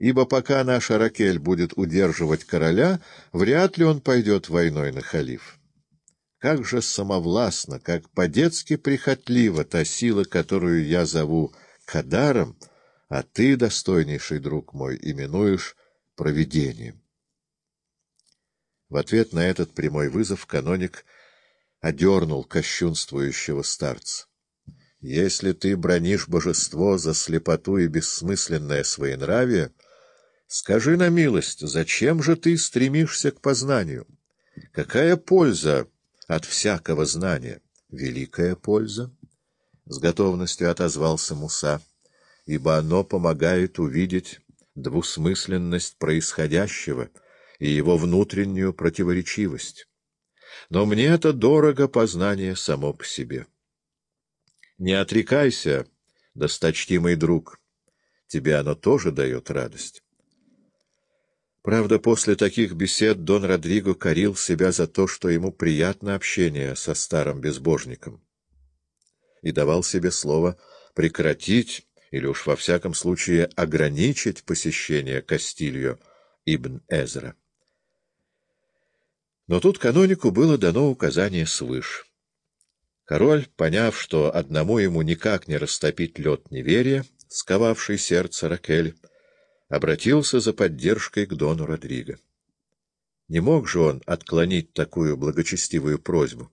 ибо пока наша Ракель будет удерживать короля, вряд ли он пойдет войной на халиф. Как же самовластно, как по-детски прихотлива та сила, которую я зову Кадаром, а ты, достойнейший друг мой, именуешь провидением. В ответ на этот прямой вызов каноник одернул кощунствующего старца. Если ты бронишь божество за слепоту и бессмысленное своенравие, скажи на милость, зачем же ты стремишься к познанию? Какая польза от всякого знания? Великая польза, — с готовностью отозвался Муса, — ибо оно помогает увидеть двусмысленность происходящего и его внутреннюю противоречивость. Но мне это дорого познание само по себе. Не отрекайся, досточтимый друг, тебе оно тоже дает радость. Правда, после таких бесед Дон Родриго корил себя за то, что ему приятно общение со старым безбожником, и давал себе слово прекратить или уж во всяком случае ограничить посещение Кастильо Ибн Эзра. Но тут канонику было дано указание свыше. Король, поняв, что одному ему никак не растопить лед неверия, сковавший сердце Ракель, обратился за поддержкой к Дону Родриго. Не мог же он отклонить такую благочестивую просьбу,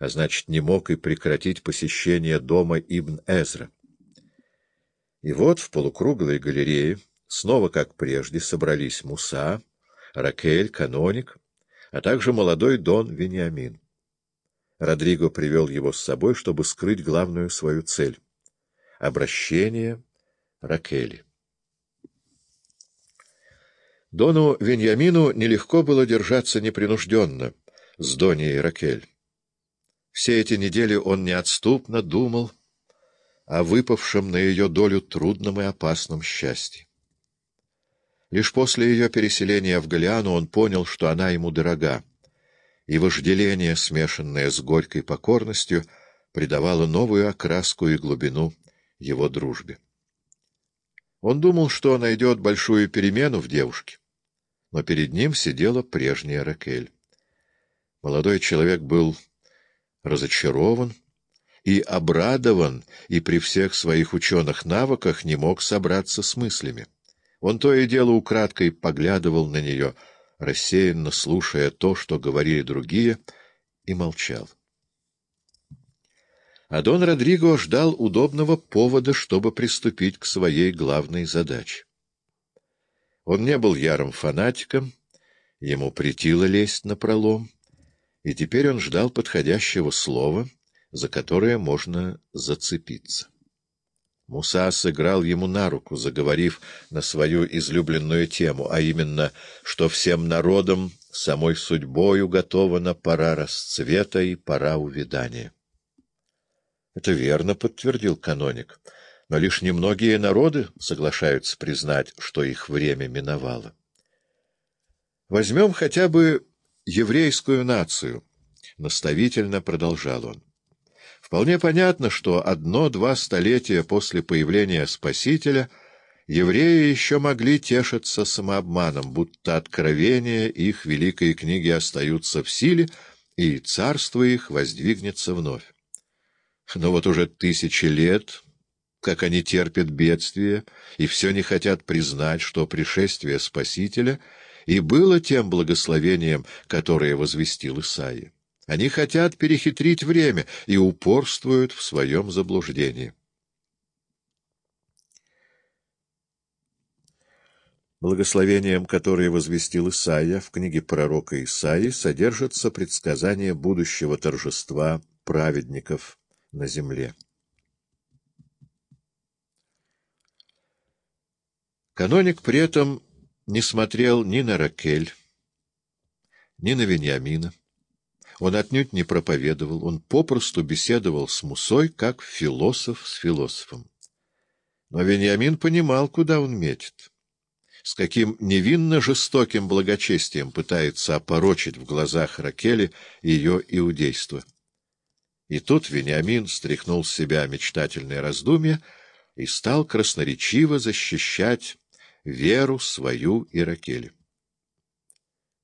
а значит, не мог и прекратить посещение дома Ибн Эзра. И вот в полукруглой галерее снова, как прежде, собрались Муса, Ракель, каноник, а также молодой Дон Вениамин. Родриго привел его с собой, чтобы скрыть главную свою цель — обращение Ракели. Дону Веньямину нелегко было держаться непринужденно с Доней Ракель. Все эти недели он неотступно думал о выпавшем на ее долю трудном и опасном счастье. Лишь после ее переселения в Галиану он понял, что она ему дорога и вожделение, смешанное с горькой покорностью, придавало новую окраску и глубину его дружбе. Он думал, что найдет большую перемену в девушке, но перед ним сидела прежняя Ракель. Молодой человек был разочарован и обрадован, и при всех своих ученых навыках не мог собраться с мыслями. Он то и дело украдкой поглядывал на нее — рассеянно слушая то, что говорили другие, и молчал. А Дон Родриго ждал удобного повода, чтобы приступить к своей главной задаче. Он не был ярым фанатиком, ему претило лезть на пролом, и теперь он ждал подходящего слова, за которое можно зацепиться. Муса сыграл ему на руку, заговорив на свою излюбленную тему, а именно, что всем народам самой судьбой уготована пора расцвета и пора увядания. — Это верно, — подтвердил каноник, — но лишь немногие народы соглашаются признать, что их время миновало. Возьмем хотя бы еврейскую нацию, — наставительно продолжал он. Вполне понятно, что одно-два столетия после появления Спасителя евреи еще могли тешиться самообманом, будто откровения их великой книги остаются в силе, и царство их воздвигнется вновь. Но вот уже тысячи лет, как они терпят бедствие, и все не хотят признать, что пришествие Спасителя и было тем благословением, которое возвестил Исаия. Они хотят перехитрить время и упорствуют в своем заблуждении. Благословением, которое возвестил Исаия в книге пророка Исаии, содержится предсказание будущего торжества праведников на земле. Каноник при этом не смотрел ни на Ракель, ни на Вениамина. Он отнюдь не проповедовал, он попросту беседовал с Мусой, как философ с философом. Но Вениамин понимал, куда он метит, с каким невинно жестоким благочестием пытается опорочить в глазах Ракели ее иудейство. И тут Вениамин стряхнул с себя мечтательное раздумье и стал красноречиво защищать веру свою Иракеле.